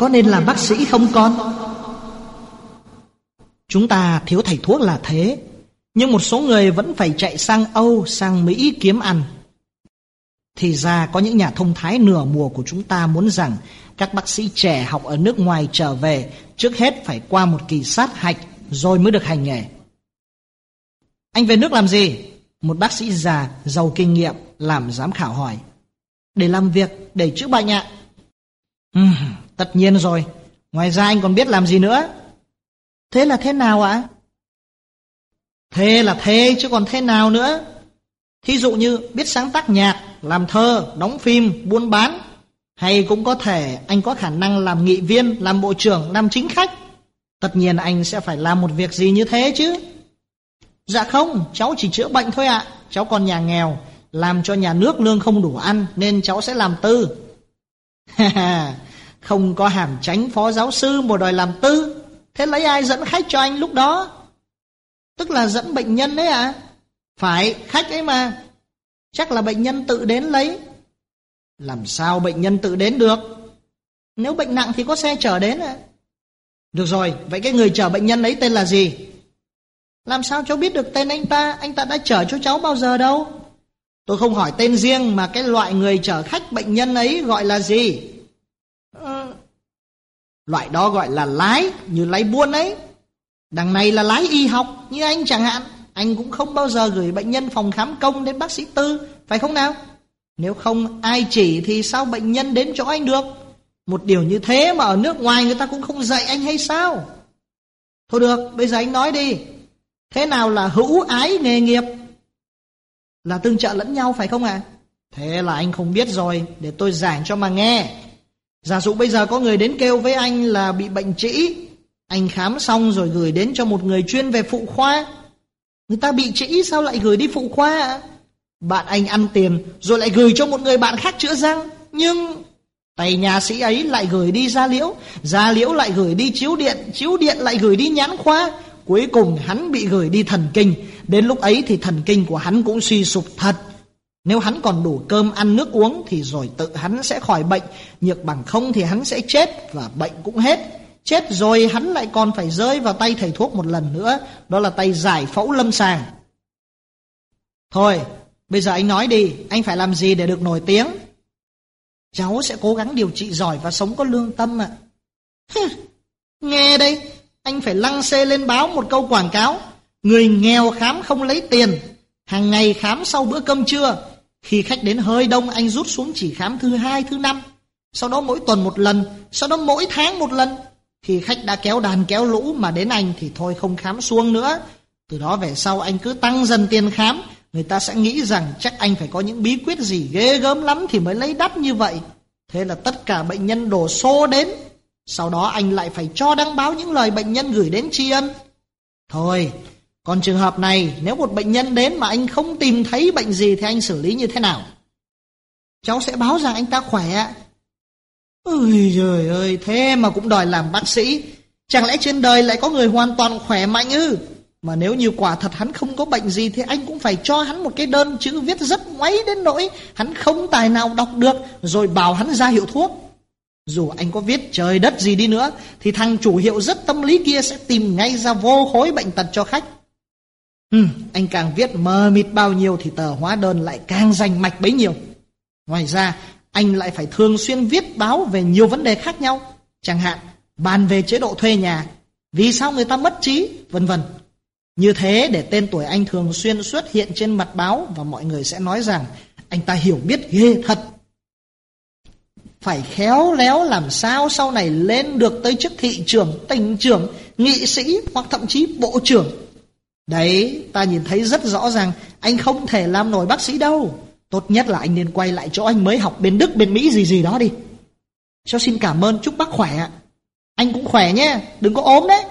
có nên làm bác sĩ không con? Chúng ta thiếu thầy thuốc là thế Nhưng một số người vẫn phải chạy sang Âu, sang Mỹ kiếm ăn. Thì ra có những nhà thông thái nửa mùa của chúng ta muốn rằng Các bác sĩ trẻ học ở nước ngoài trở về Trước hết phải qua một kỳ sát hạch Rồi mới được hành nghề. Anh về nước làm gì? Một bác sĩ già, giàu kinh nghiệm Làm giám khảo hỏi. Để làm việc, để chữa bệnh ạ. Uhm, tất nhiên rồi. Ngoài ra anh còn biết làm gì nữa? Thế là thế nào ạ? Thế là thế chứ còn thế nào nữa? Thí dụ như biết sáng tác nhạc, làm thơ, đóng phim, buôn bán. Hay cũng có thể anh có khả năng làm nghị viên, làm bộ trưởng, làm chính khách. Tất nhiên anh sẽ phải làm một việc gì như thế chứ. Dạ không, cháu chỉ chữa bệnh thôi ạ. Cháu còn nhà nghèo, làm cho nhà nước lương không đủ ăn nên cháu sẽ làm tư không có hàm tránh phó giáo sư một đòi làm tư. Thế lấy ai dẫn khách cho anh lúc đó? Tức là dẫn bệnh nhân đấy à? Phải, khách ấy mà. Chắc là bệnh nhân tự đến lấy. Làm sao bệnh nhân tự đến được? Nếu bệnh nặng thì có xe chở đến à? Được rồi, vậy cái người chở bệnh nhân ấy tên là gì? Làm sao cháu biết được tên anh ta? Anh ta đã chở cho cháu bao giờ đâu? Tôi không hỏi tên riêng mà cái loại người chở khách bệnh nhân ấy gọi là gì? Loại đó gọi là lái, như lái buôn ấy. Đằng này là lái y học, như anh chẳng hạn. Anh cũng không bao giờ gửi bệnh nhân phòng khám công đến bác sĩ tư, phải không nào? Nếu không ai chỉ thì sao bệnh nhân đến chỗ anh được? Một điều như thế mà ở nước ngoài người ta cũng không dạy anh hay sao? Thôi được, bây giờ anh nói đi. Thế nào là hữu ái nghề nghiệp? Là tương trợ lẫn nhau phải không ạ? À? Thế là anh không biết rồi, để tôi giảng cho mà nghe. Giả dụ bây giờ có người đến kêu với anh là bị bệnh trĩ, anh khám xong rồi gửi đến cho một người chuyên về phụ khoa. Người ta bị trĩ sao lại gửi đi phụ khoa ạ? Bạn anh ăn tiền rồi lại gửi cho một người bạn khác chữa răng. Nhưng tay nhà sĩ ấy lại gửi đi da liễu, da liễu lại gửi đi chiếu điện, chiếu điện lại gửi đi nhãn khoa. Cuối cùng hắn bị gửi đi thần kinh. Đến lúc ấy thì thần kinh của hắn cũng suy sụp thật. Nếu hắn còn đủ cơm ăn nước uống thì rồi tự hắn sẽ khỏi bệnh, nhược bằng không thì hắn sẽ chết và bệnh cũng hết. Chết rồi hắn lại còn phải rơi vào tay thầy thuốc một lần nữa, đó là tay giải phẫu lâm sàng. Thôi, bây giờ anh nói đi, anh phải làm gì để được nổi tiếng? Cháu sẽ cố gắng điều trị giỏi và sống có lương tâm ạ. Nghe đây, anh phải lăng xê lên báo một câu quảng cáo. Người nghèo khám không lấy tiền, hàng ngày khám sau bữa cơm trưa. Khi khách đến hơi đông anh rút xuống chỉ khám thứ hai, thứ năm. Sau đó mỗi tuần một lần, sau đó mỗi tháng một lần. Khi khách đã kéo đàn kéo lũ mà đến anh thì thôi không khám xuông nữa. Từ đó về sau anh cứ tăng dần tiền khám. Người ta sẽ nghĩ rằng chắc anh phải có những bí quyết gì ghê gớm lắm thì mới lấy đắt như vậy. Thế là tất cả bệnh nhân đổ xô đến. Sau đó anh lại phải cho đăng báo những lời bệnh nhân gửi đến tri ân. Thôi, còn trường hợp này, nếu một bệnh nhân đến mà anh không tìm thấy bệnh gì thì anh xử lý như thế nào? Cháu sẽ báo rằng anh ta khỏe. Ôi trời ơi, thế mà cũng đòi làm bác sĩ. Chẳng lẽ trên đời lại có người hoàn toàn khỏe mạnh ư? Mà nếu như quả thật hắn không có bệnh gì thì anh cũng phải cho hắn một cái đơn chữ viết rất ngoáy đến nỗi hắn không tài nào đọc được rồi bảo hắn ra hiệu thuốc. Dù anh có viết trời đất gì đi nữa thì thằng chủ hiệu rất tâm lý kia sẽ tìm ngay ra vô khối bệnh tật cho khách. Ừ, anh càng viết mờ mịt bao nhiêu thì tờ hóa đơn lại càng rành mạch bấy nhiêu. Ngoài ra, anh lại phải thường xuyên viết báo về nhiều vấn đề khác nhau. Chẳng hạn, bàn về chế độ thuê nhà, vì sao người ta mất trí, vân vân. Như thế để tên tuổi anh thường xuyên xuất hiện trên mặt báo và mọi người sẽ nói rằng anh ta hiểu biết ghê thật. Phải khéo léo làm sao sau này lên được tới chức thị trưởng, tỉnh trưởng, nghị sĩ hoặc thậm chí bộ trưởng Đấy, ta nhìn thấy rất rõ ràng anh không thể làm nổi bác sĩ đâu. Tốt nhất là anh nên quay lại chỗ anh mới học bên Đức, bên Mỹ gì gì đó đi. Cháu xin cảm ơn, chúc bác khỏe ạ. Anh cũng khỏe nhé Đừng có ốm đấy